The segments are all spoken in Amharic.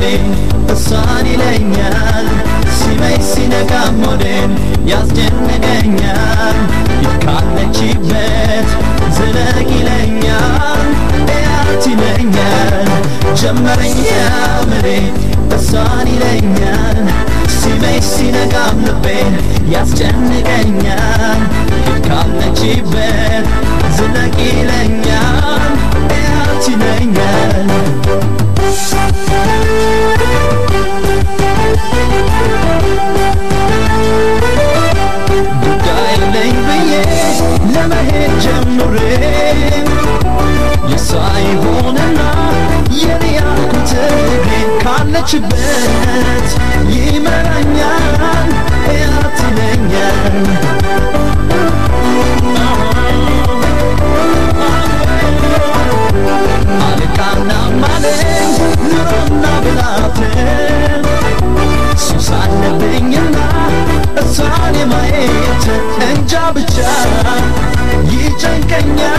አመሌ እሷን ይለኛል። ሲመይ ሲነጋ ሞዴን ያስጨንቀኛል ካለችበት ዝለቅ ይለኛል። እያት ይለኛል። ጀመረኝ አመሌ እሷን ይለኛል። ሲመይ ሲነጋም ልቤን ያስጨንቀኛል ካለችበት ዝለቅ ካለችበት ይመራኛል እያት ይለኛል አልቃና ማለኝ ኑሮና ብላትን ሱስ አለብኝና እሷን የማየት እንጃ ብቻ ይጨንቀኛል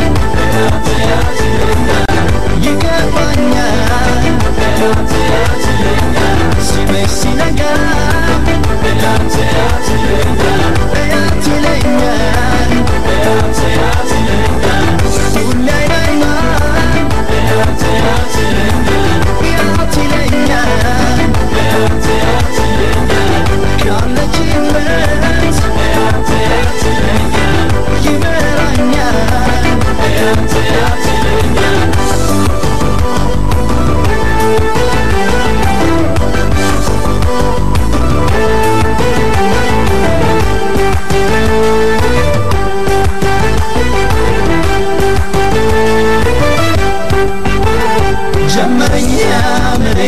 ጀመረኝ ያምሬ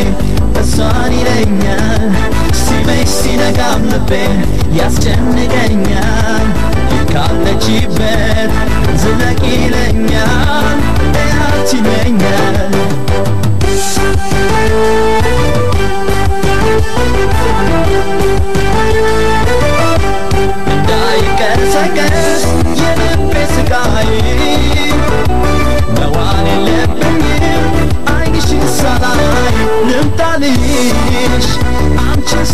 እሷን ይለኛል ሲመሽ ሲነጋም ልቤ ያስጨንቀኛል